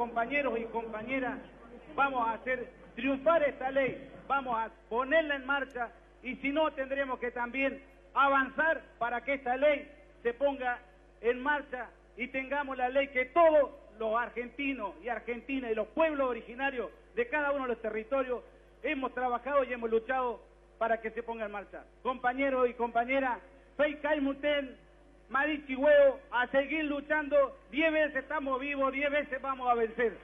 compañeros y compañeras, vamos a hacer triunfar esta ley, vamos a ponerla en marcha y si no tendremos que también avanzar para que esta ley se ponga en marcha y tengamos la ley que todos los argentinos y argentinas y los pueblos originarios de cada uno de los territorios hemos trabajado y hemos luchado para que se ponga en marcha. Compañeros y compañeras, Fei Caimuten, Marichi Huevo, a seguir luchando, diez veces estamos vivos, diez veces vamos a vencer.